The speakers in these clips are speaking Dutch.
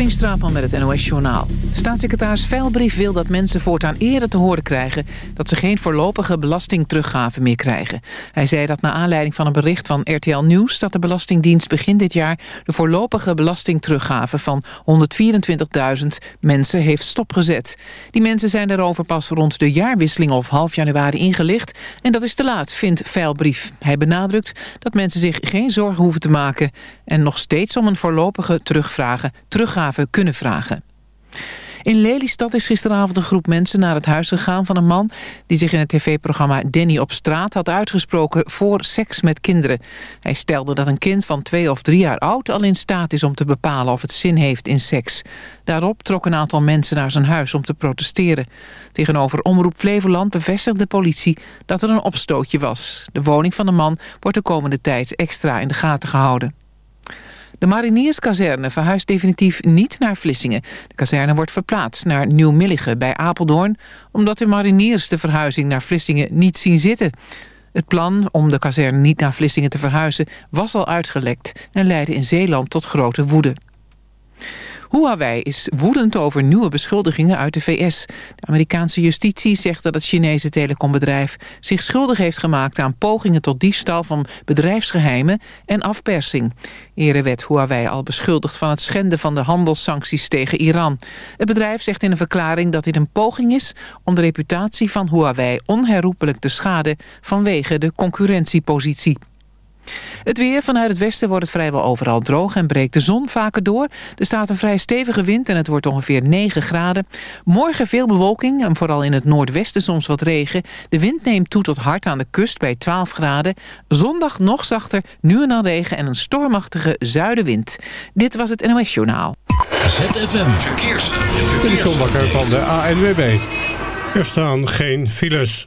Katrien Straatman met het NOS-journaal. Staatssecretaris Veilbrief wil dat mensen voortaan eerder te horen krijgen... dat ze geen voorlopige belastingteruggave meer krijgen. Hij zei dat naar aanleiding van een bericht van RTL Nieuws... dat de Belastingdienst begin dit jaar de voorlopige belastingteruggave... van 124.000 mensen heeft stopgezet. Die mensen zijn daarover pas rond de jaarwisseling of half januari ingelicht... en dat is te laat, vindt Veilbrief. Hij benadrukt dat mensen zich geen zorgen hoeven te maken... en nog steeds om een voorlopige terugvragen, teruggave kunnen vragen. In Lelystad is gisteravond een groep mensen naar het huis gegaan van een man... die zich in het tv-programma Danny op straat had uitgesproken voor seks met kinderen. Hij stelde dat een kind van twee of drie jaar oud al in staat is om te bepalen of het zin heeft in seks. Daarop trok een aantal mensen naar zijn huis om te protesteren. Tegenover Omroep Flevoland bevestigde de politie dat er een opstootje was. De woning van de man wordt de komende tijd extra in de gaten gehouden. De marinierskazerne verhuist definitief niet naar Vlissingen. De kazerne wordt verplaatst naar Nieuw-Milligen bij Apeldoorn... omdat de mariniers de verhuizing naar Vlissingen niet zien zitten. Het plan om de kazerne niet naar Vlissingen te verhuizen was al uitgelekt... en leidde in Zeeland tot grote woede. Huawei is woedend over nieuwe beschuldigingen uit de VS. De Amerikaanse justitie zegt dat het Chinese telecombedrijf... zich schuldig heeft gemaakt aan pogingen tot diefstal van bedrijfsgeheimen en afpersing. Eerder werd Huawei al beschuldigd van het schenden van de handelssancties tegen Iran. Het bedrijf zegt in een verklaring dat dit een poging is... om de reputatie van Huawei onherroepelijk te schaden vanwege de concurrentiepositie. Het weer vanuit het westen wordt het vrijwel overal droog en breekt de zon vaker door. Er staat een vrij stevige wind en het wordt ongeveer 9 graden. Morgen veel bewolking en vooral in het noordwesten soms wat regen. De wind neemt toe tot hard aan de kust bij 12 graden. Zondag nog zachter, nu en dan regen en een stormachtige zuidenwind. Dit was het NOS Journaal. ZFM Verkeers. De van de ANWB. Er staan geen files.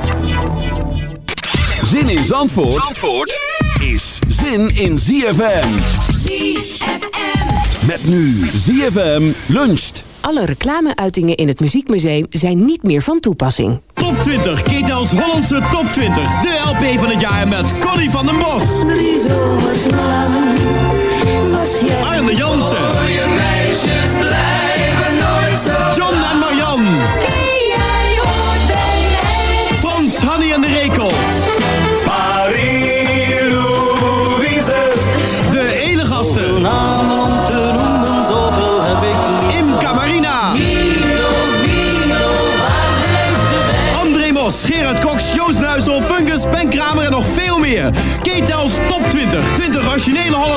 Zin in Zandvoort, Zandvoort is zin in ZFM. ZFM. Met nu ZFM luncht. Alle reclameuitingen in het Muziekmuseum zijn niet meer van toepassing. Top 20, Ketels Hollandse Top 20. De LP van het jaar met Connie van den Bos. Arne Jansen. John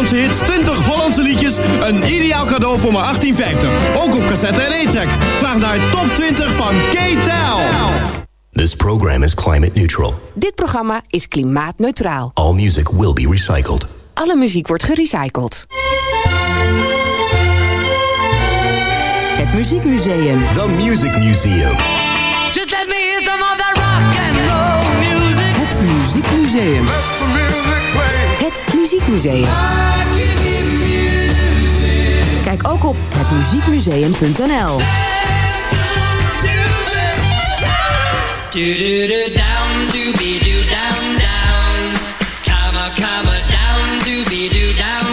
Hollandse hits, 20 Hollandse liedjes. Een ideaal cadeau voor maar 18,50. Ook op cassette en e-track. Vraag naar Top 20 van K-Tel. This program is climate neutral. Dit programma is klimaatneutraal. All music will be recycled. Alle muziek wordt gerecycled. Het Muziekmuseum. The Music Museum. Just let me hear some of that rock and roll music. Het Muziekmuseum. Het Muziekmuseum. Kijk ook op hetmuziekmuseum.nl. Do do do down, down down. Comma comma down, doobie doo down.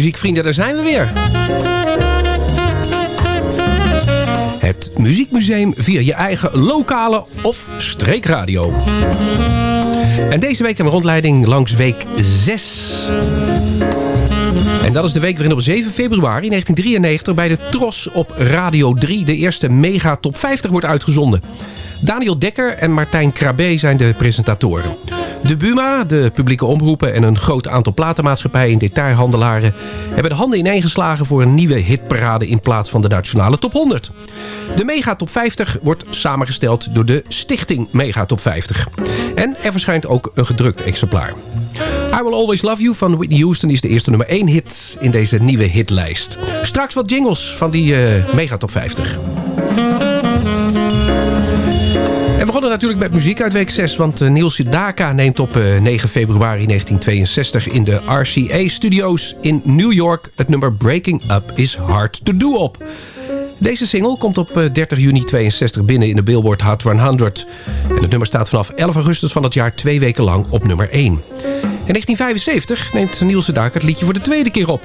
Muziekvrienden, daar zijn we weer. Het Muziekmuseum via je eigen lokale of streekradio. En deze week hebben we rondleiding langs week 6. En dat is de week waarin op 7 februari 1993 bij de Tros op Radio 3 de eerste Mega Top 50 wordt uitgezonden. Daniel Dekker en Martijn Krabbe zijn de presentatoren. De Buma, de publieke omroepen en een groot aantal platenmaatschappijen en detailhandelaren... hebben de handen ineengeslagen voor een nieuwe hitparade in plaats van de nationale top 100. De Mega Top 50 wordt samengesteld door de Stichting Mega Top 50. En er verschijnt ook een gedrukt exemplaar. I Will Always Love You van Whitney Houston is de eerste nummer 1 hit in deze nieuwe hitlijst. Straks wat jingles van die uh, Mega Top 50. Begonnen natuurlijk met muziek uit week 6, want Niels Sedaka neemt op 9 februari 1962 in de RCA-studio's in New York het nummer Breaking Up Is Hard To Do op. Deze single komt op 30 juni 62 binnen in de Billboard Hot 100. En het nummer staat vanaf 11 augustus van het jaar twee weken lang op nummer 1. In 1975 neemt Niels Sedaka het liedje voor de tweede keer op.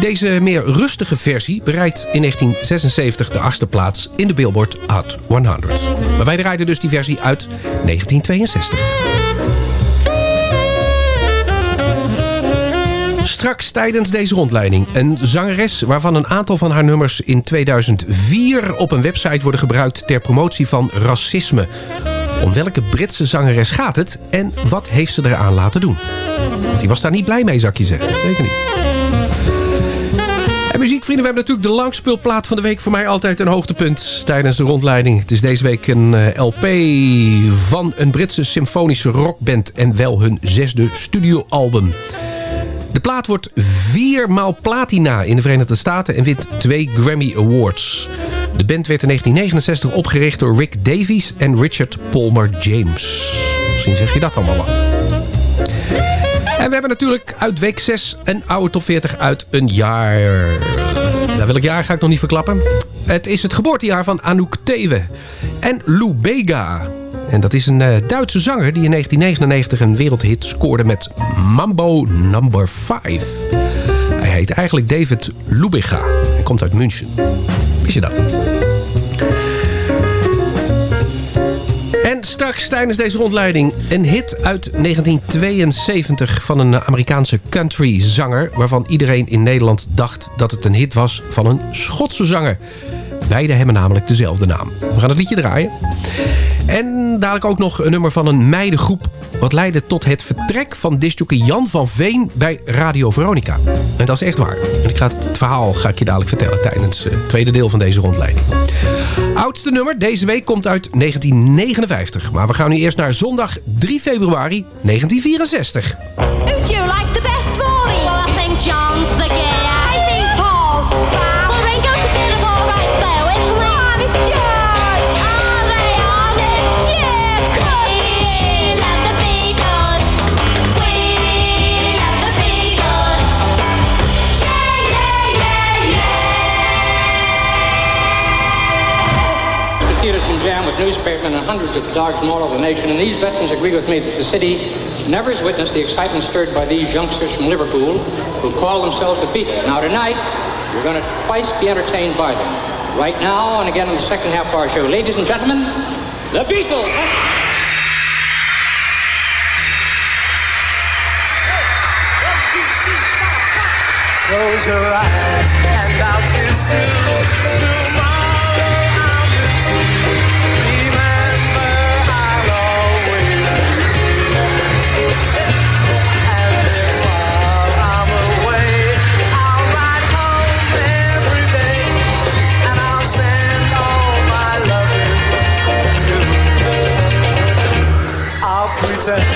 Deze meer rustige versie bereikt in 1976 de achtste plaats in de Billboard Hot 100. Maar wij draaiden dus die versie uit 1962. Straks tijdens deze rondleiding een zangeres waarvan een aantal van haar nummers in 2004 op een website worden gebruikt ter promotie van racisme. Om welke Britse zangeres gaat het en wat heeft ze eraan laten doen? Want die was daar niet blij mee, zou ik je zeggen. Zeker niet. En muziekvrienden, we hebben natuurlijk de langspeelplaat van de week voor mij altijd een hoogtepunt tijdens de rondleiding. Het is deze week een LP van een Britse symfonische rockband en wel hun zesde studioalbum. De plaat wordt viermaal platina in de Verenigde Staten en wint twee Grammy Awards. De band werd in 1969 opgericht door Rick Davies en Richard Palmer James. Misschien zeg je dat allemaal wat. En we hebben natuurlijk uit week 6 een oude top 40 uit een jaar. Nou, welk jaar ga ik nog niet verklappen. Het is het geboortejaar van Anouk Thewe en Lou Bega. En dat is een uh, Duitse zanger die in 1999 een wereldhit scoorde met Mambo Number 5. Hij heet eigenlijk David Lubega. Hij komt uit München. Wist je dat? En straks tijdens deze rondleiding een hit uit 1972 van een Amerikaanse country-zanger... waarvan iedereen in Nederland dacht dat het een hit was van een Schotse zanger. Beide hebben namelijk dezelfde naam. We gaan het liedje draaien. En dadelijk ook nog een nummer van een meidengroep... wat leidde tot het vertrek van disjockey Jan van Veen bij Radio Veronica. En dat is echt waar. En ik ga het, het verhaal ga ik je dadelijk vertellen... tijdens eh, het tweede deel van deze rondleiding. Oudste nummer deze week komt uit 1959. Maar we gaan nu eerst naar zondag 3 februari 1964. Who'd you like the best volley? Well, I think John's newspapermen and hundreds of the dogs from all over the nation, and these veterans agree with me that the city never has witnessed the excitement stirred by these youngsters from Liverpool who call themselves the Beatles. Now tonight, you're going to twice be entertained by them. Right now, and again in the second half of our show. Ladies and gentlemen, the Beatles! Close your eyes and I'll kiss you. I'll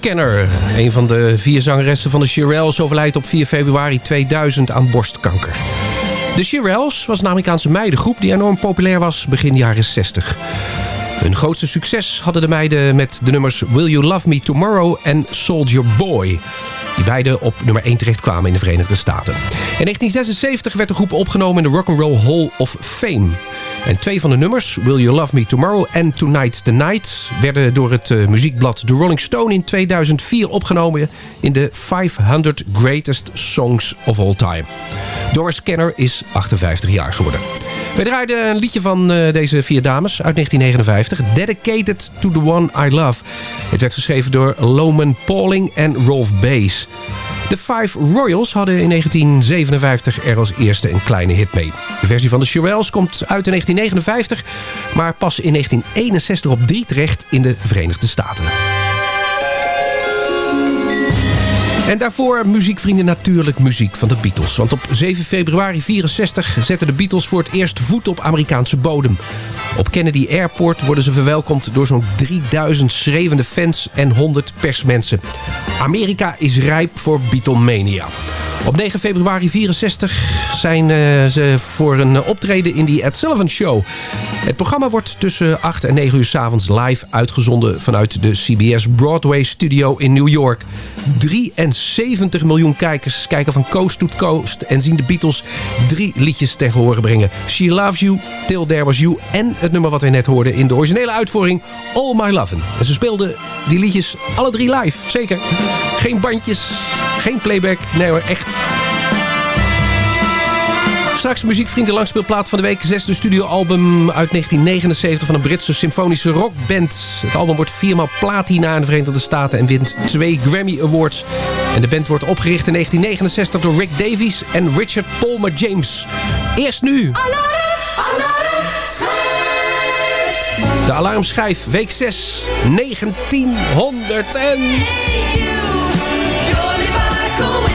Kenner, een van de vier zangeressen van de Shirelles... overlijdt op 4 februari 2000 aan borstkanker. De Shirelles was een Amerikaanse meidengroep... die enorm populair was begin jaren 60. Hun grootste succes hadden de meiden met de nummers Will You Love Me Tomorrow en Soldier Boy. Die beide op nummer 1 terechtkwamen in de Verenigde Staten. In 1976 werd de groep opgenomen in de Rock'n'Roll Hall of Fame. En twee van de nummers, Will You Love Me Tomorrow en Tonight's the Night... werden door het eh, muziekblad The Rolling Stone in 2004 opgenomen... in de 500 Greatest Songs of All Time. Doris Kenner is 58 jaar geworden. We draaiden een liedje van eh, deze vier dames uit 1959. Dedicated to the One I Love. Het werd geschreven door Loman Pauling en Rolf Bass. De Five Royals hadden in 1957 er als eerste een kleine hit mee. De versie van de Shirelles komt uit in 1959, maar pas in 1961 op 3 terecht in de Verenigde Staten. En daarvoor muziekvrienden natuurlijk muziek van de Beatles. Want op 7 februari 64 zetten de Beatles voor het eerst voet op Amerikaanse bodem. Op Kennedy Airport worden ze verwelkomd door zo'n 3000 schreeuwende fans en 100 persmensen. Amerika is rijp voor Beatlemania. Op 9 februari 64 zijn eh, ze voor een optreden in die Ed Sullivan Show. Het programma wordt tussen 8 en 9 uur s avonds live uitgezonden vanuit de CBS Broadway Studio in New York. 73 miljoen kijkers kijken van coast to coast en zien de Beatles drie liedjes ten gehore brengen. She Loves You, Till There Was You en het nummer wat we net hoorden in de originele uitvoering All My Lovin'. En ze speelden die liedjes alle drie live, zeker. Geen bandjes, geen playback, nee hoor, echt. Straks muziekvrienden langspeelplaat van de week. Zesde studioalbum uit 1979 van een Britse symfonische rockband. Het album wordt viermaal platina in de Verenigde Staten en wint twee Grammy Awards. En de band wordt opgericht in 1969 door Rick Davies en Richard Palmer James. Eerst nu... De alarmschijf, week 6, 1900 en... Just a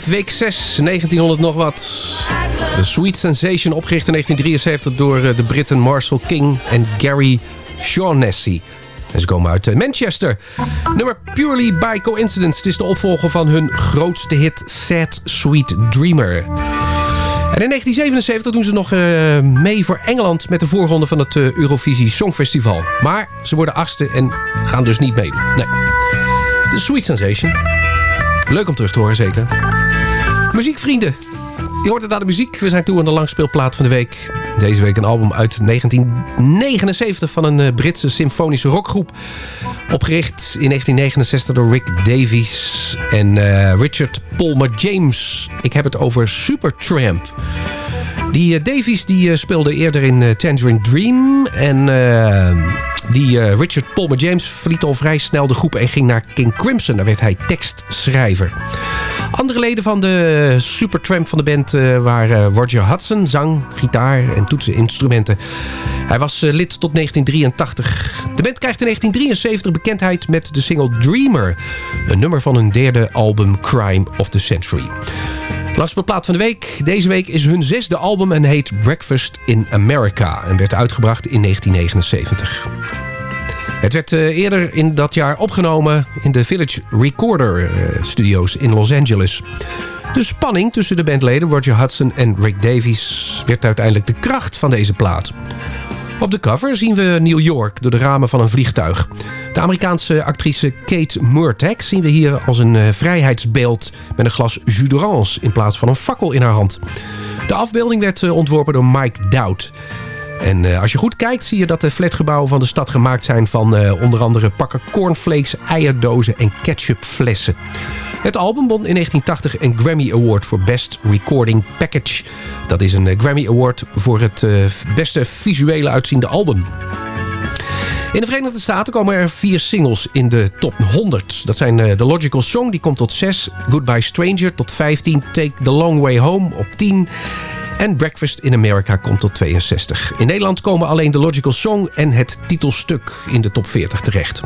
week 6, 1900 nog wat. The Sweet Sensation, opgericht in 1973 door eh, de Britten Marcel King en Gary Shaughnessy. En ze komen uit eh, Manchester. Nummer Purely by Coincidence. Het is de opvolger van hun grootste hit Sad Sweet Dreamer. En in 1977 doen ze nog eh, mee voor Engeland... met de voorronde van het Eurovisie Songfestival. Maar ze worden achtste en gaan dus niet meedoen. Nee. The Sweet Sensation. Leuk om terug te horen, zeker. Muziekvrienden. Je hoort het aan de muziek. We zijn toe aan de langspeelplaat van de week. Deze week een album uit 1979 van een eh, Britse symfonische rockgroep. Opgericht in 1969 door Rick Davies en eh, Richard Palmer James. Ik heb het over Supertramp. Die eh, Davies die, speelde eerder in eh, Tangerine Dream. En die Richard Palmer James verliet al vrij snel de groep en ging naar King Crimson. Daar werd hij tekstschrijver. Andere leden van de Supertramp van de band eh, waren Roger Hudson, zang, gitaar en toetseninstrumenten. Hij was eh, lid tot 1983. De band krijgt in 1973 bekendheid met de single Dreamer. Een nummer van hun derde album Crime of the Century. Langspeelplaat van de week. Deze week is hun zesde album en heet Breakfast in America. En werd uitgebracht in 1979. Het werd eh, eerder in dat jaar opgenomen in de Village Recorder eh, Studios in Los Angeles. De spanning tussen de bandleden Roger Hudson en Rick Davies werd uiteindelijk de kracht van deze plaat. Op de cover zien we New York door de ramen van een vliegtuig. De Amerikaanse actrice Kate Murtagh zien we hier als een eh, vrijheidsbeeld... met een glas jus in plaats van een fakkel in haar hand. De afbeelding werd ontworpen door Mike Dowd. En eh, als je goed kijkt zie je dat de flatgebouwen van de stad gemaakt zijn... van eh, onder andere pakken cornflakes, eierdozen en ketchupflessen. Het album won in 1980 een Grammy Award voor Best Recording Package. Dat is een eh, Grammy Award voor het beste visuele uitziende album. In de Verenigde Staten komen er vier singles in de top 100. Dat zijn The Logical Song, die komt tot 6. Goodbye Stranger tot 15. Take the Long Way Home op 10. En Breakfast in America komt tot 62. In Nederland komen alleen The Logical Song en het titelstuk in de top 40 terecht.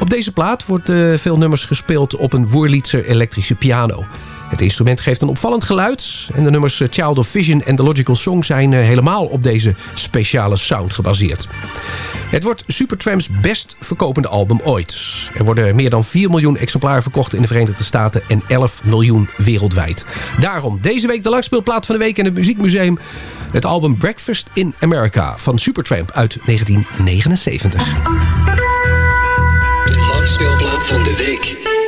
Op deze plaat wordt eh, veel nummers gespeeld op een Wurlitzer elektrische piano. Het instrument geeft een opvallend geluid. En de nummers eh, Child of Vision en The Logical Song zijn eh, helemaal op deze speciale sound gebaseerd. Het wordt Supertramp's best verkopende album ooit. Er worden meer dan 4 miljoen exemplaren verkocht in de Verenigde Staten en 11 miljoen wereldwijd. Daarom deze week de langspeelplaat van de week in het Muziekmuseum. Het album Breakfast in America van Supertramp uit 1979. De langspeelplaat van de week.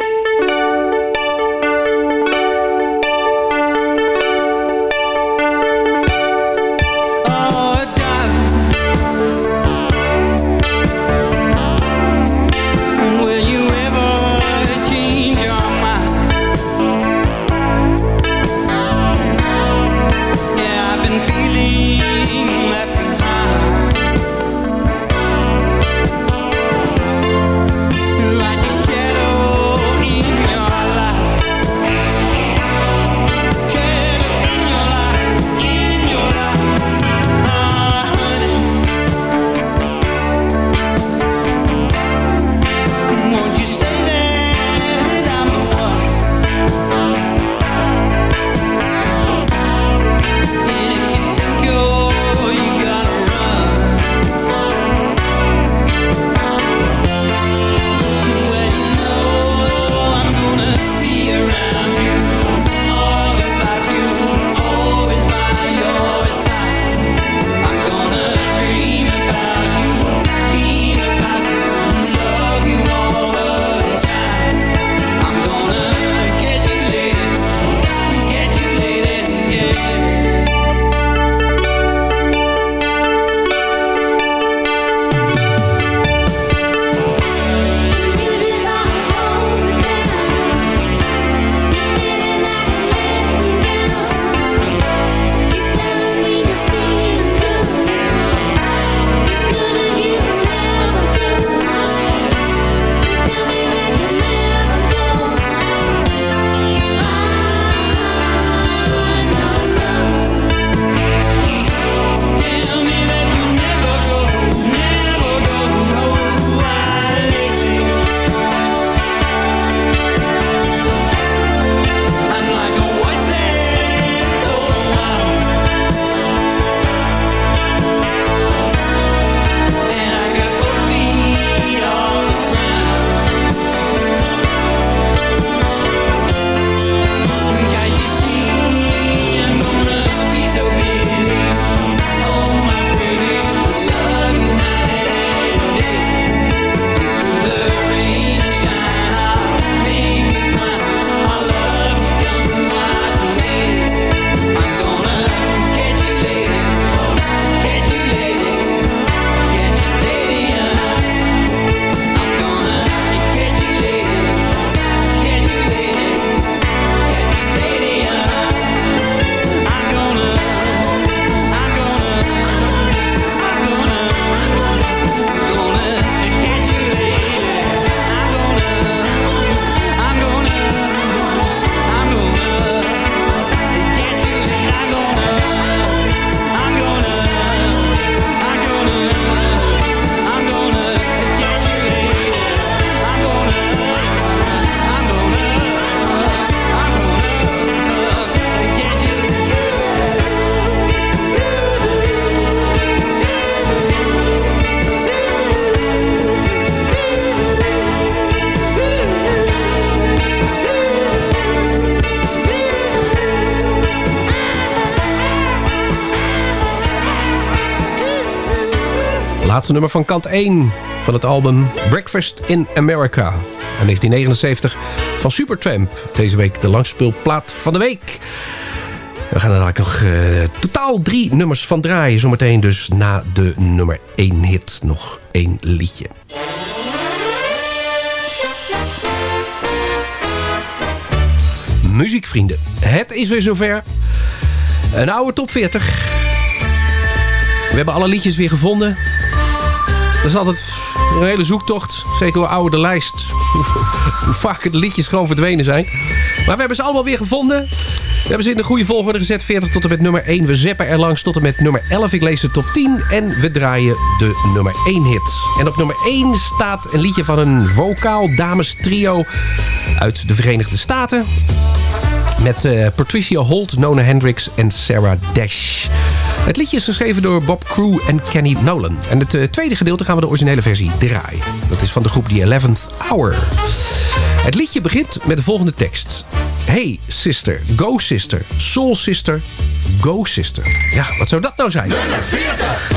Nummer van kant 1 van het album Breakfast in America. In 1979 van Supertramp. Deze week de langspeelplaat van de week. We gaan er eigenlijk nog eh, totaal drie nummers van draaien. Zometeen dus na de nummer 1 hit nog één liedje. Muziekvrienden, het is weer zover. Een oude top 40. We hebben alle liedjes weer gevonden. Dat is altijd een hele zoektocht. Zeker hoe ouder de lijst. Hoe vaker de liedjes gewoon verdwenen zijn. Maar we hebben ze allemaal weer gevonden. We hebben ze in de goede volgorde gezet. 40 tot en met nummer 1. We zeppen er langs tot en met nummer 11. Ik lees de top 10. En we draaien de nummer 1 hit. En op nummer 1 staat een liedje van een vocaal dames trio uit de Verenigde Staten. Met eh, Patricia Holt, Nona Hendricks en Sarah Dash. Het liedje is geschreven door Bob Crew en Kenny Nolan. En het eh, tweede gedeelte gaan we de originele versie draaien. Dat is van de groep The 11th Hour. Het liedje begint met de volgende tekst. Hey sister, go sister, soul sister, go sister. Ja, wat zou dat nou zijn? Nummer 40.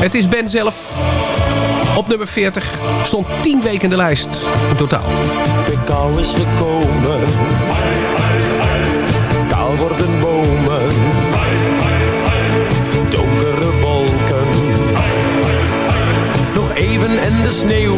Het is Ben zelf. Op nummer 40 stond 10 weken de lijst in totaal. De kou is gekomen. Kaal worden bomen. Donkere wolken. Nog even en de sneeuw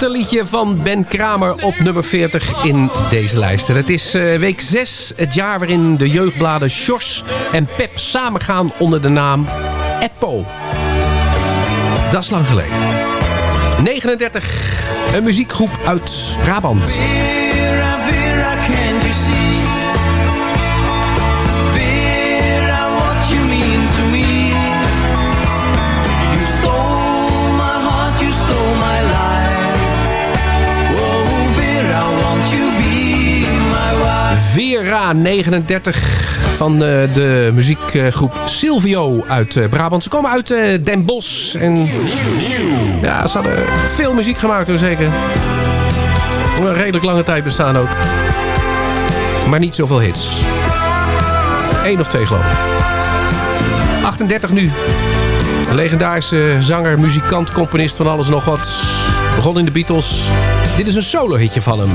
winterliedje van Ben Kramer op nummer 40 in deze lijst. Het is eh, week 6, het jaar waarin de jeugdbladen Sjors en Pep samengaan onder de naam Eppo. Dat is lang geleden. 39, een muziekgroep uit Brabant. Vera 39 van eh, de muziekgroep Silvio uit eh, Brabant. Ze komen uit eh, Den Bosch. En ja, ze hadden veel muziek gemaakt hoor, zeker. Een redelijk lange tijd bestaan ook. Maar niet zoveel hits. Eén of twee geloof ik. 38 nu. Een legendarische zanger, muzikant, componist van alles nog wat. Begon in de Beatles. Dit is een solo hitje van hem.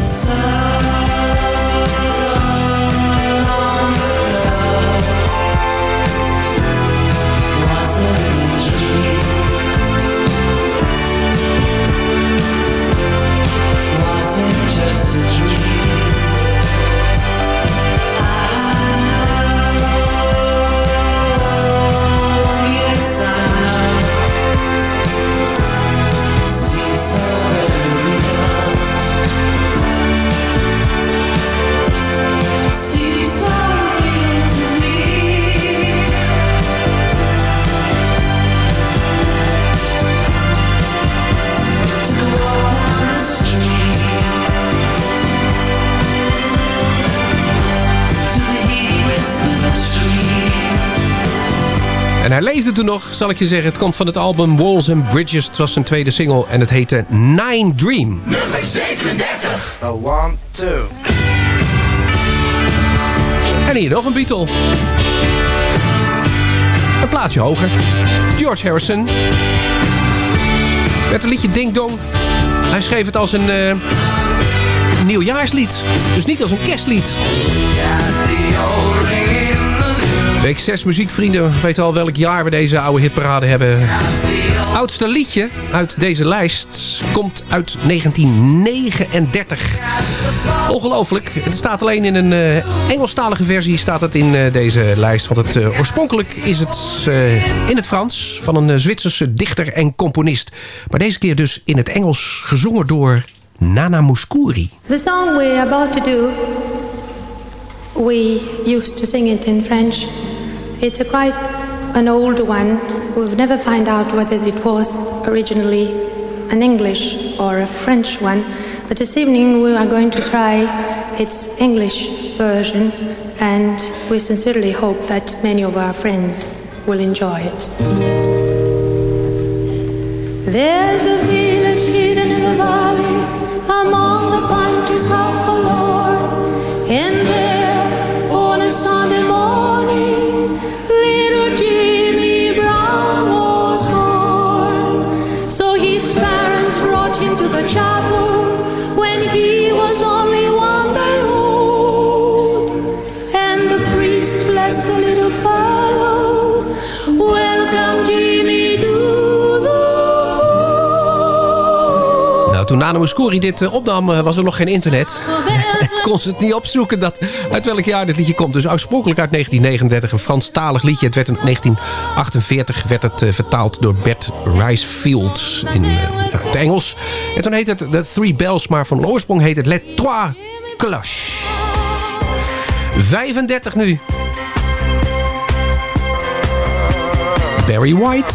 Toen nog, zal ik je zeggen. Het komt van het album Walls and Bridges. Het was zijn tweede single en het heette Nine Dream. Nummer 37. A one, two. En hier nog een Beatle. Een plaatsje hoger. George Harrison. Met een liedje Ding Dong. Hij schreef het als een eh, nieuwjaarslied. Dus niet als een kerstlied. Week 6 muziekvrienden weten al welk jaar we deze oude hitparade hebben. Oudste liedje uit deze lijst komt uit 1939. Ongelooflijk. Het staat alleen in een eh, Engelstalige versie staat het in eh, deze lijst. Want het, eh, oorspronkelijk is het in het Frans van een Zwitserse dichter en componist. Maar deze keer dus in het Engels gezongen door Nana Mouskouri. The song we're about to do we used to sing it in French. It's a quite an old one. We've never found out whether it was originally an English or a French one. But this evening we are going to try its English version, and we sincerely hope that many of our friends will enjoy it. There's a village hidden in the valley among the pine Nou, Nano Mouskouri dit eh, opnam, eh, was er nog geen internet. kon ze het niet opzoeken dat, uit welk jaar dit liedje komt. Dus oorspronkelijk uit 1939, een Franstalig liedje. Het werd in 1948 werd het eh, vertaald door Bert Ricefield in ja, het Engels. En toen heet het The Three Bells, maar van oorsprong heet het Les Trois Cloches. 35 nu. Barry White.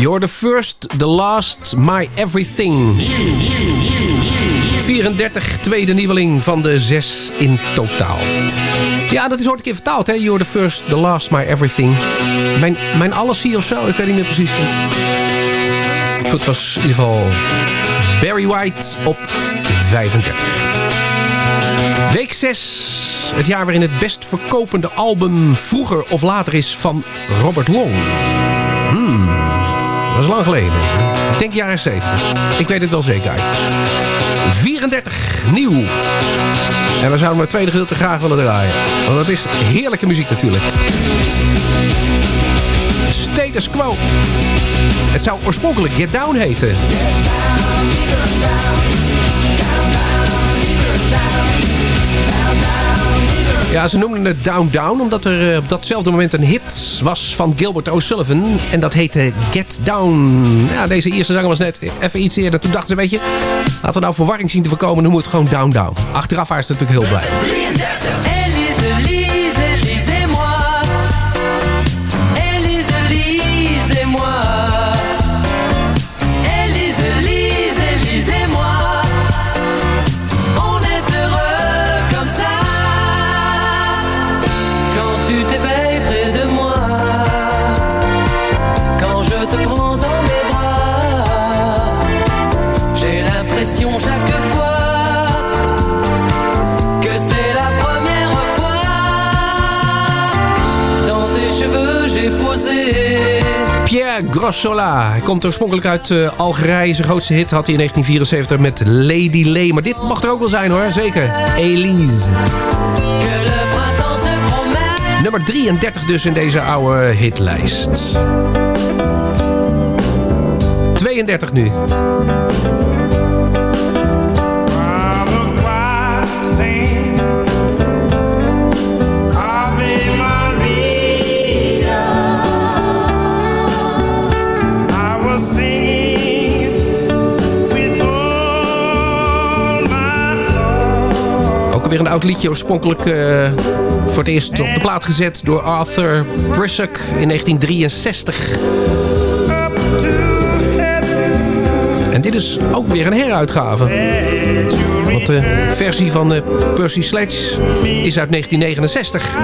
You're the first, the last, my everything. 34, tweede nieuweling van de zes in totaal. Ja, dat is ooit een keer vertaald, hè? You're the first, the last, my everything. Mijn, mijn alles zie of zo, ik weet niet meer precies. Goed, het was in ieder geval Barry White op 35. Week 6. Het jaar waarin het best verkopende album vroeger of later is van Robert Long. Hmm, dat is lang geleden. Ik denk jaren 70. Ik weet het wel zeker. 34, nieuw. En we zouden maar het tweede gedeelte graag willen draaien. Want dat is heerlijke muziek natuurlijk. Status Quo. Het zou oorspronkelijk Get Down heten. Ja, ze noemden het Down Down omdat er eh, op datzelfde moment een hit was van Gilbert O'Sullivan. En dat heette Get Down. Ja, deze eerste zanger was net even iets eerder. Toen dachten ze, weet je, laten we nou verwarring zien te voorkomen. Noemen we het gewoon Down Down. Achteraf waren ze natuurlijk heel blij. Grossola. Hij komt oorspronkelijk uit eh, Algerije. Zijn grootste hit had hij in 1974 met Lady Lay. Maar dit mag er ook wel zijn hoor, zeker. Elise. Nummer 33 dus in deze oude hitlijst. 32 nu. Oud liedje, oorspronkelijk eh, voor het eerst op de plaat gezet door Arthur Brissock in 1963. En dit is ook weer een heruitgave. Want de versie van eh, Percy Sledge is uit 1969.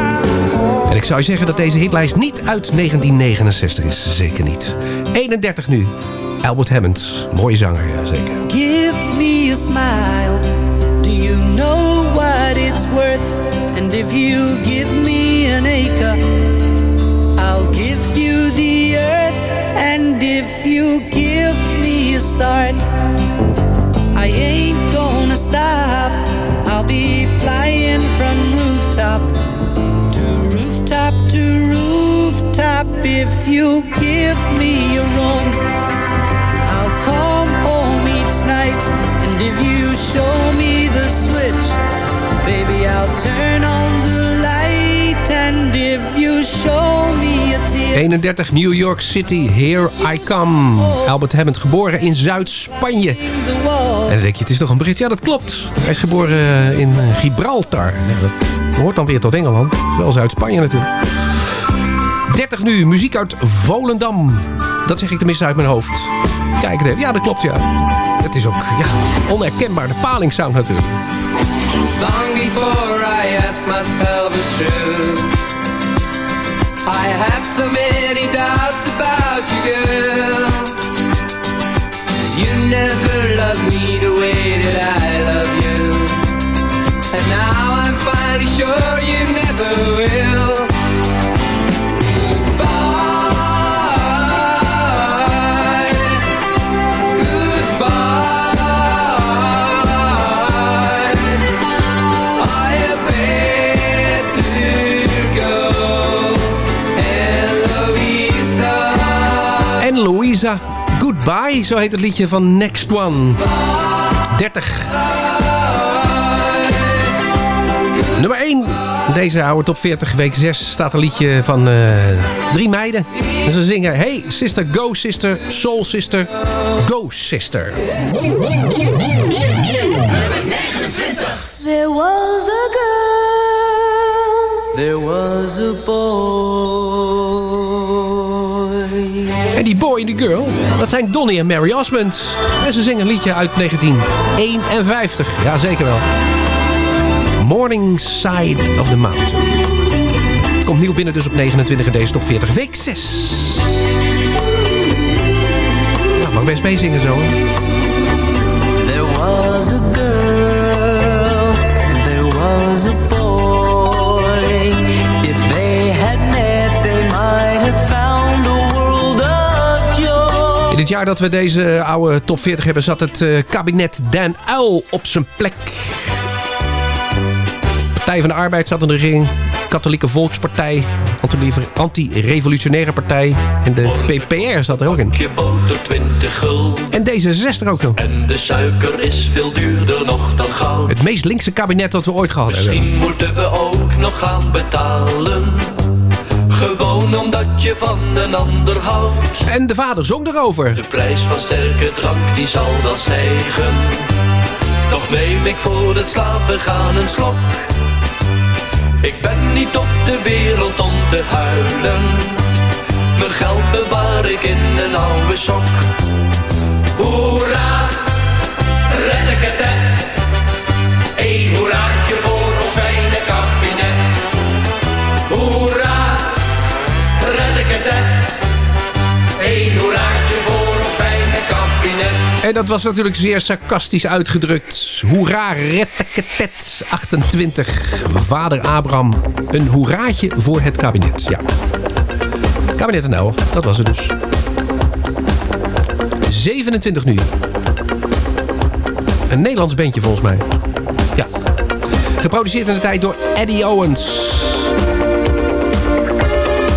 En ik zou zeggen dat deze hitlijst niet uit 1969 is. Zeker niet. 31 nu. Albert Hammond. Mooie zanger, ja, zeker. Give me a smile. Do you know what it's worth? And if you give me an acre, I'll give you the earth. And if you give me a start, I ain't gonna stop. I'll be flying from rooftop to rooftop to rooftop. if you give me your own. I'll come home each night, and if you show me the switch, baby, I'll turn on the light. And if you show me a tear. 31 New York City, Here I Come. Albert Hammond, geboren in Zuid-Spanje. En dan denk je, het is toch een Brit? Ja, dat klopt. Hij is geboren eh, in eh, Gibraltar. Dat hoort dan weer tot Engeland. Wel Zuid-Spanje natuurlijk. 30 nu, muziek uit Volendam. Dat zeg ik tenminste uit mijn hoofd. Kijk. Ja, dat klopt, ja. Het is ook ja, onherkenbaar. De palingsound natuurlijk. Long before I ask myself the truth, I had so many doubts about you, girl. You never loved me the way that I love you, and now I'm finally sure Goodbye, zo heet het liedje van Next One. 30. Nummer 1. Deze oude top 40, week 6, staat een liedje van eh, drie meiden. En ze zingen, hey sister, go sister, soul sister, go sister. There was a girl. There was a boy. Boy girl, dat zijn Donny en Mary Osmond. En ze zingen een liedje uit 1951. Ja, zeker wel. Morning Side of the Mountain. Het komt nieuw binnen dus op 29 in deze top 40. Week 6. Ja, mag best meezingen zo. hè? In het jaar dat we deze oude top 40 hebben... zat het eh, kabinet Den Uil op zijn plek. Partij van de Arbeid zat in de regering. Katholieke Volkspartij. Anti-revolutionaire partij. En de PPR zat er ook in. Je boter 20 gulden. En D66 ook zo. En de suiker is veel duurder nog dan goud. Het meest linkse kabinet dat we ooit gehad hebben. Misschien moeten we ook nog gaan betalen. Gewoon omdat je van een ander houdt. En de vader zong erover. De prijs van sterke drank die zal wel stijgen. Toch neem ik voor het slapen gaan een slok. Ik ben niet op de wereld om te huilen. Mijn geld bewaar ik in een oude sok. Hoera, red ik het net. Eén hoeraatje En dat was natuurlijk zeer sarcastisch uitgedrukt. Hoera, retteketet 28. Vader Abraham. Een hoeraatje voor het kabinet. Ja. Kabinet NL, dat was het dus. 27 nu. Een Nederlands bandje volgens mij. Ja. Geproduceerd in de tijd door Eddie Owens.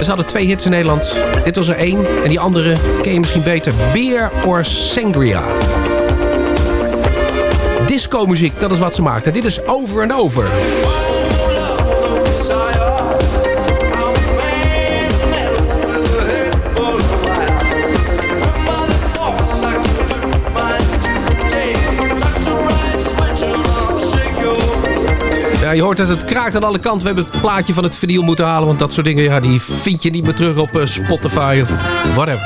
Ze hadden twee hits in Nederland. Dit was er één. En die andere ken je misschien beter. Beer or Sangria. Disco muziek, dat is wat ze maakten. Dit is Over and Over. Je hoort dat het kraakt aan alle kanten. We hebben het plaatje van het vinyl moeten halen. Want dat soort dingen, ja, die vind je niet meer terug op eh, Spotify of whatever.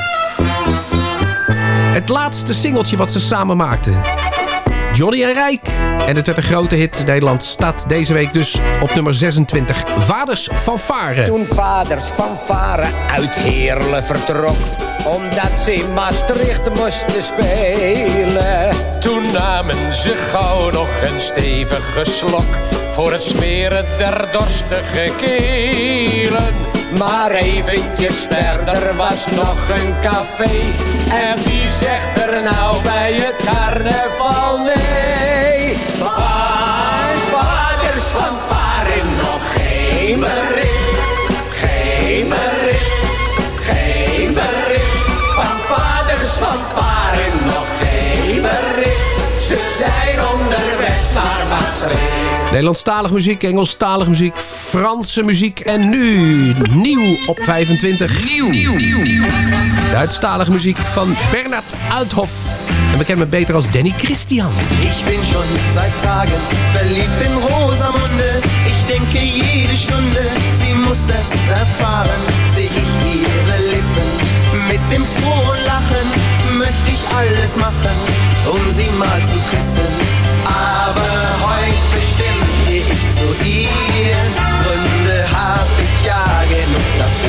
Het laatste singeltje wat ze samen maakten. Johnny en Rijk. En het werd een grote hit Nederland. Staat deze week dus op nummer 26. Vaders van Varen. Toen vaders van Varen uit Heerlen vertrok omdat ze in Maastricht moesten spelen. Toen namen ze gauw nog een stevige slok voor het smeren der dorstige kelen. Maar eventjes verder was nog een café. En wie zegt er nou bij het carnaval nee? Vaders van varen nog geen Maastricht. Nederlandstalige muziek, Engelstalige muziek, Franse muziek en nu nieuw op 25. Nieuw. Duitsstalige muziek van Bernard Uithoff. En we kennen hem beter als Danny Christian. Ich bin schon seit Tagen verliebt in Rosamunde. Ich denke jede Stunde, sie muss es erfahren. Seh ich ihre Lippen mit dem frohen Lachen, möchte ich alles machen, um sie mal zu küssen. Aber heute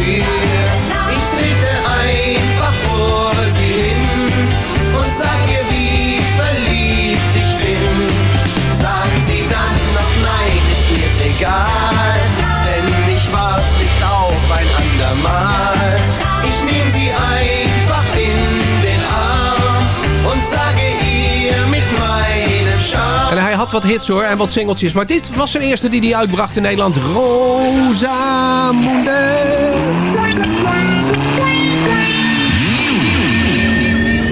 feel wat hits hoor en wat singeltjes. Maar dit was zijn eerste die hij uitbracht in Nederland. Rosamunde.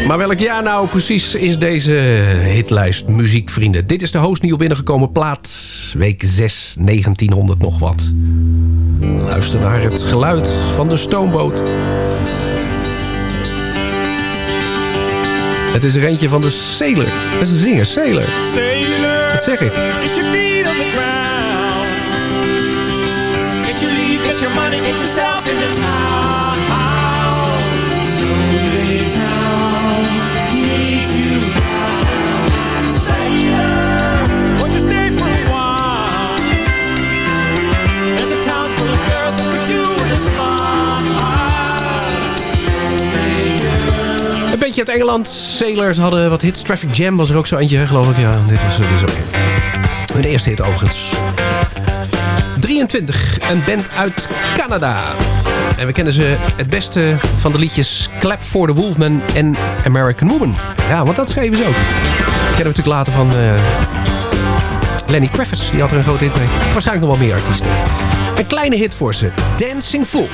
Maar welk jaar nou precies is deze hitlijst muziekvrienden? Dit is de host nieuw binnengekomen plaats. Week 6, 1900 nog wat. Luister naar het geluid van de stoomboot. Het is er eentje van de Sailor. Dat is een zinger, Sailor. Sailor, Dat zeg ik. get your feet on the ground. Get your leave, get your money, get yourself into town. Lonely town needs you now. Sailor, won't you stay for a while? There's a town full of girls who could do with a smile. Een beetje uit Engeland. Sailors hadden wat hits. Traffic Jam was er ook zo eentje, geloof ik. Ja, dit was er dus ook een. Hun eerste hit overigens. 23, een band uit Canada. En we kennen ze het beste van de liedjes Clap for the Wolfman en American Woman. Ja, want dat schreven ze ook. kennen we natuurlijk later van eh, Lenny Kravitz. Die had er een grote hit mee. Waarschijnlijk nog wel meer artiesten. Een kleine hit voor ze. Dancing Fool.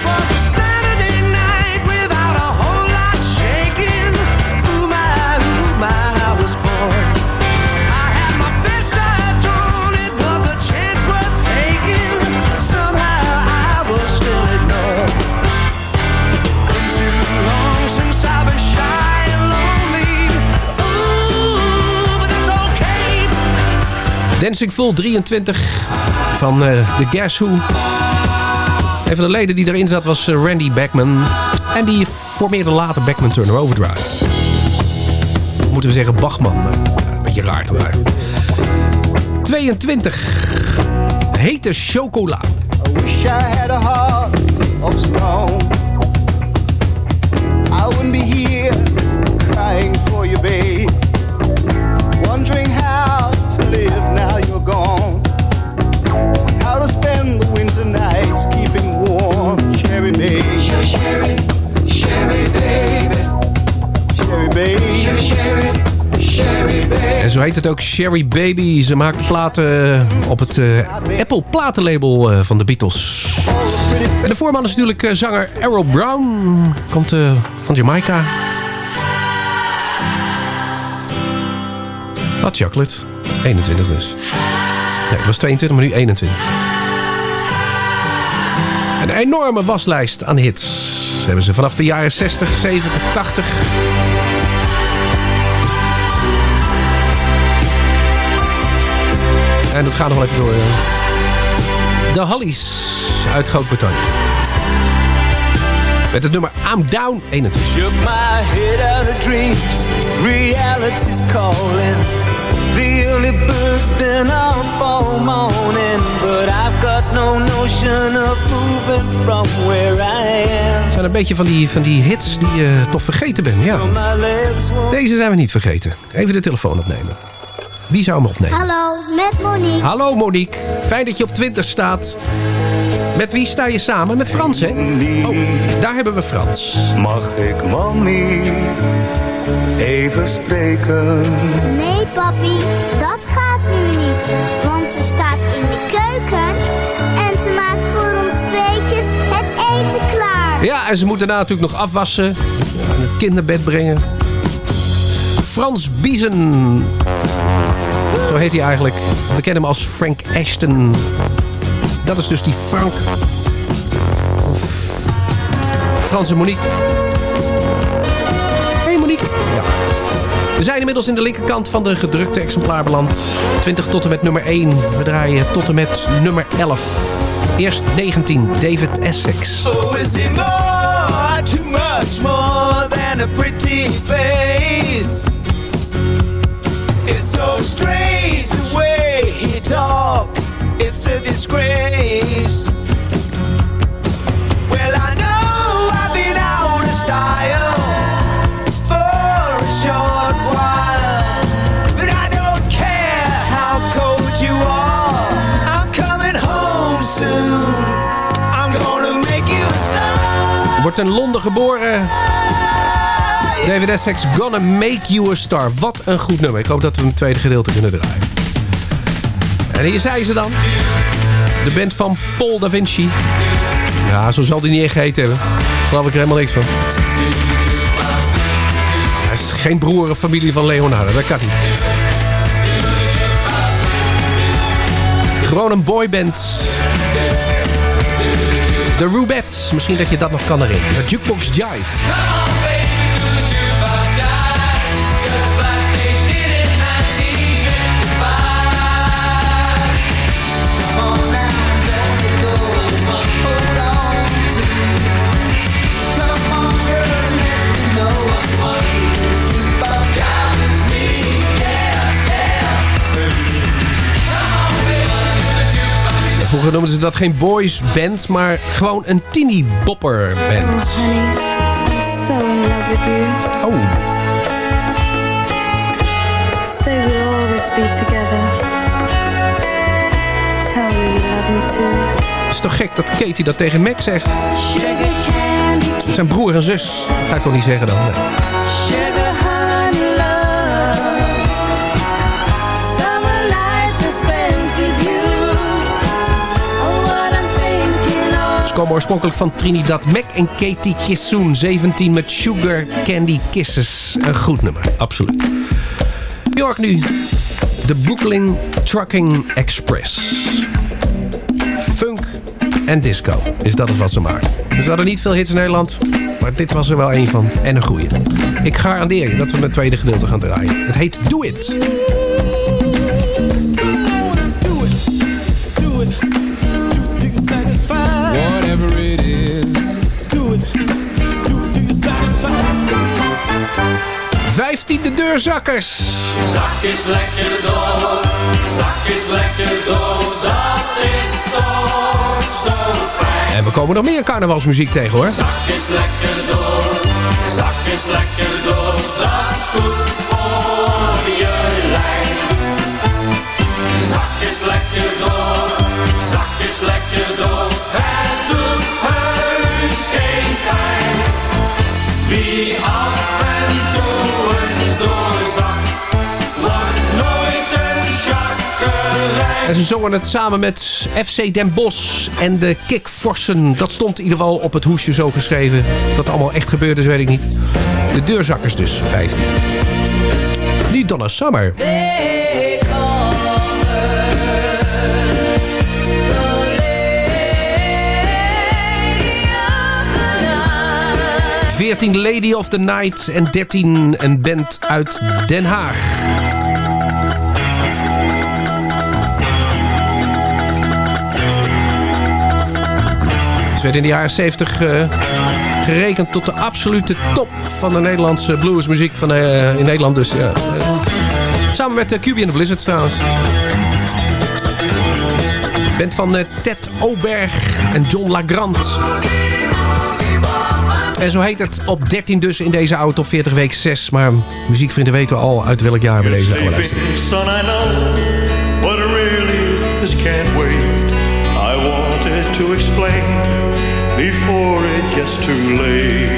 Dancing Full 23 van eh, de Guess Who. Een van de leden die erin zat was eh, Randy Backman. En die formeerde later Backman Turner Overdrive. Moeten we zeggen Bachman. Eh, Een beetje raar eigenlijk. 22. Hete chocola. I wish I had a heart of stone. I wouldn't be here crying for you, babe. Wondering live now you're gone. How to spend the winter nights keeping warm, Sherry baby. Sherry, Sherry baby. Sherry baby. Sherry, Sherry baby. En zo heet het ook Sherry Baby. Ze maakt platen op het eh, Apple platenlabel eh, van de Beatles. En de voorman is natuurlijk eh, zanger Errol Brown. Komt eh, van Jamaica. Hot Chocolate. 21 dus. Nee, het was 22, maar nu 21. Een enorme waslijst aan hits. Hebben ze vanaf de jaren 60, 70, 80. En dat gaat nog wel even door. eh. De Hollies uit Groot-Brittannië. Met het nummer I'm Down 21. Shook my head out of dreams, reality's calling. The early bird's been up all morning, but I've got no notion of moving from where I am. Zijn een beetje van die, van die hits die je toch vergeten bent. Ja. Deze zijn we niet vergeten. Even de telefoon opnemen. Wie zou hem opnemen? Hallo, met Monique. Hallo Monique. Fijn dat je op 20 staat. Met wie sta je samen? Met Frans, hè? Oh, daar hebben we Frans. Mag ik mommy even spreken? Nee, papi, dat gaat nu niet. Want ze staat in de keuken en ze maakt voor ons tweetjes het eten klaar. Ja, en ze moeten daarna natuurlijk nog afwassen. En het kinderbed brengen. Frans Biezen. Zo heet hij eigenlijk. We kennen hem als Frank Ashton. Dat is dus die Frank. Franse Monique. We zijn inmiddels in de linkerkant van de gedrukte exemplaar beland. 20 tot en met nummer 1. We draaien tot en met nummer 11. Eerst 19, David Essex. Oh, is it more, too much more than a pretty face? It's so strange the way he talk. It's a disgrace. Wordt in Londen geboren. David Essex, Gonna Make You A Star. Wat een goed nummer. Ik hoop dat we het tweede gedeelte kunnen draaien. En hier zijn ze dan. De band van Paul Da Vinci. Ja, zo zal die niet echt hebben. Geloof ik er helemaal niks van. Hij is geen broer of familie van Leonardo. Dat kan niet. Gewoon een boyband. De Rubettes. Misschien dat je dat nog kan herinneren. De Jukebox Jive. Vroeger noemden ze dat geen boys band, maar gewoon een teeny bopper band. you. Oh, Say we'll always be together. Tell me you love me too. het is toch gek dat Katie dat tegen Mac zegt? Zijn broer en zus. Ga ik toch niet zeggen dan? Nee. Komen oorspronkelijk van Trinidad Mac en Katie Kissoon. 17 met Sugar Candy Kisses. Een goed nummer, absoluut. New York nu. De Brooklyn Trucking Express. Funk en disco is dat het wat ze maakt. Er zaten niet veel hits in Nederland, maar dit was er wel een van. En een goeie. Ik garandeer je dat we met het tweede gedeelte gaan draaien. Het heet Do It. 15e deurzakkers. Zak is lekker door, zak is lekker door, dat is toch zo fijn. En we komen nog meer carnavalsmuziek tegen hoor. Zak is lekker door, zak is lekker door, dat is goed voor je lijn. Zak is lekker door, En ze zongen het samen met FC Den Bosch en de Kickforsen. Dat stond in ieder geval op het hoesje zo geschreven. Dat allemaal echt gebeurd is, weet ik niet. De deurzakkers dus, 15. Nu Donna Summer. 14 Lady of the Night en 13 een band uit Den Haag. Ze werd in de jaren 70 eh, gerekend tot de absolute top van de Nederlandse bluesmuziek van, eh, in Nederland. Dus. Eh, samen met uh, QB and the Blizzards trouwens. Band van eh, Ted Oberg en John Lagrand. En zo heet het op 13 dus in deze auto 40 week 6. Maar muziekvrienden weten al uit welk jaar we deze gaan luisteren. Son, I know it really is can't wait. I wanted to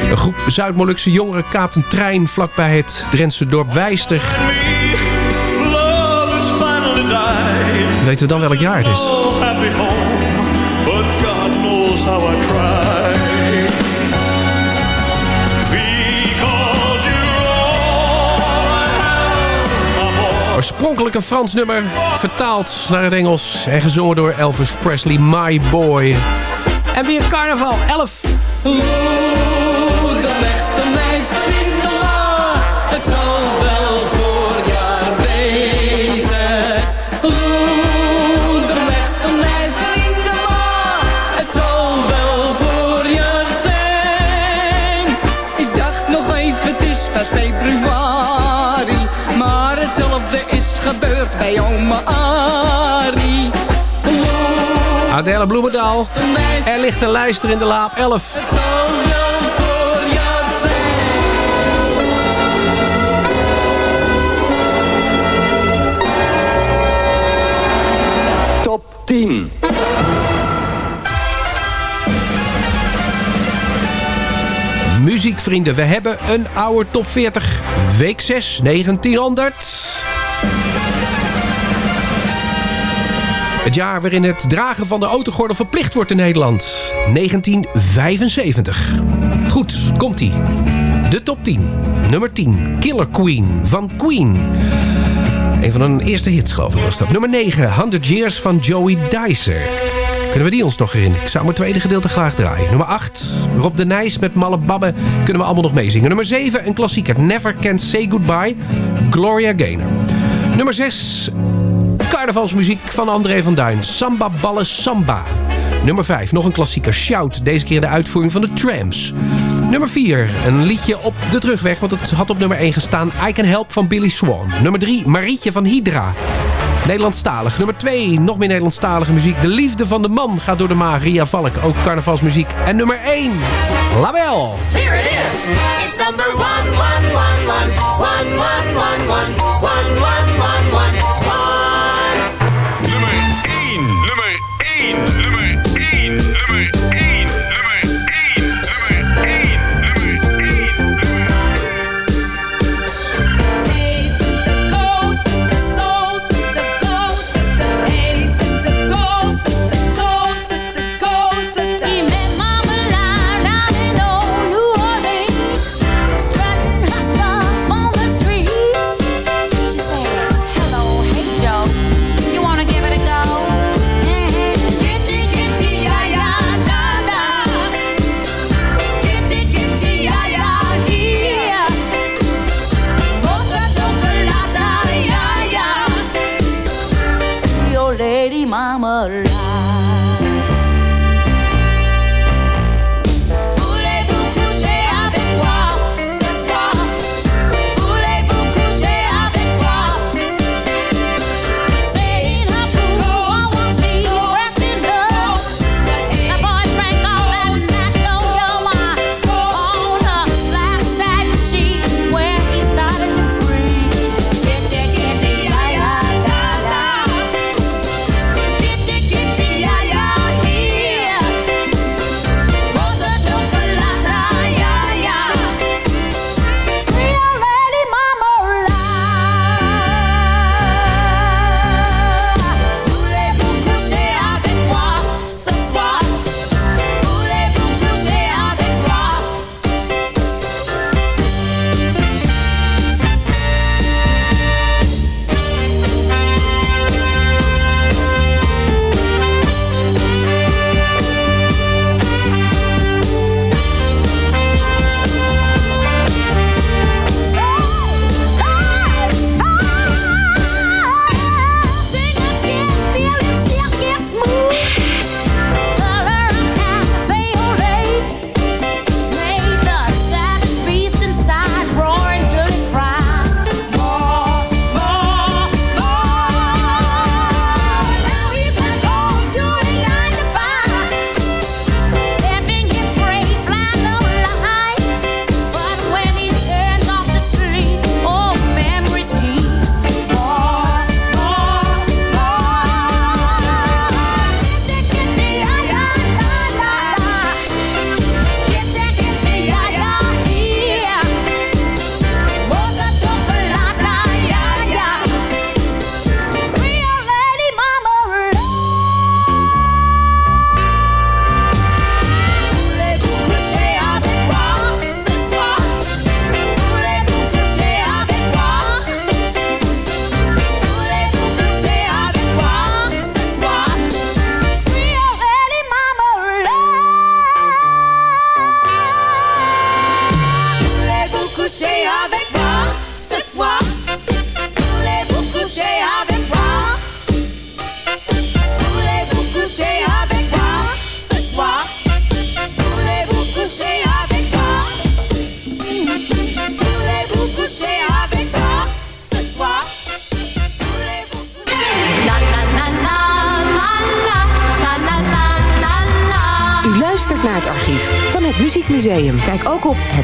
Een groep Zuid-Molukse jongeren kaapt een trein vlakbij het Drentse dorp Wijster. Weten we dan welk jaar het is? Oorspronkelijk een Frans nummer, vertaald naar het Engels en gezongen door Elvis Presley, My Boy. En weer carnaval, 11. Oeh, de echte meester in de la, het zal wel voorjaar wezen. Oeh, de echte meester in de la, het zal wel voorjaar zijn. Ik dacht nog even, het is pas februari, maar hetzelfde is gebeurd bij oma. Adele Bloemendaal. Er ligt een lijster in de laap, 11. Het zal wel voorjaar zijn. Top 10. Muziekvrienden, we hebben een oude top 40. Week 6, 1900. Het jaar waarin het dragen van de autogordel verplicht wordt in Nederland. 1975. Goed, komt-ie. De top 10. Nummer 10. Killer Queen van Queen. Een van hun eerste hits, geloof ik was dat. Nummer 9. 100 Years van Joey Dicer. Kunnen we die ons nog herinneren? Ik zou mijn tweede gedeelte graag draaien. Nummer 8. Rob de Nijs met Malle Babbe kunnen we allemaal nog meezingen. Nummer 7. Een klassieker. Never Can Say Goodbye. Gloria Gaynor. Nummer 6 carnavalsmuziek van André van Duin. Samba Ballen Samba. Nummer 5, nog een klassieke Shout, deze keer de uitvoering van de Trams. Nummer 4, een liedje op de terugweg, want het had op nummer 1 gestaan. I Can Help van Billy Swan. Nummer 3, Marietje van Hydra. Nederlandstalig. Nummer 2, nog meer Nederlandstalige muziek. De liefde van de man gaat door de Maria Valk. Ook carnavalsmuziek. En nummer 1, Label. Here it is. It's number 1111111111.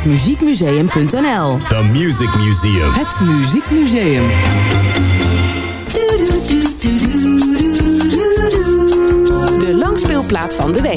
hetmuziekmuseum.nl. The Music Museum. Het Muziekmuseum. De langspeelplaat van de week.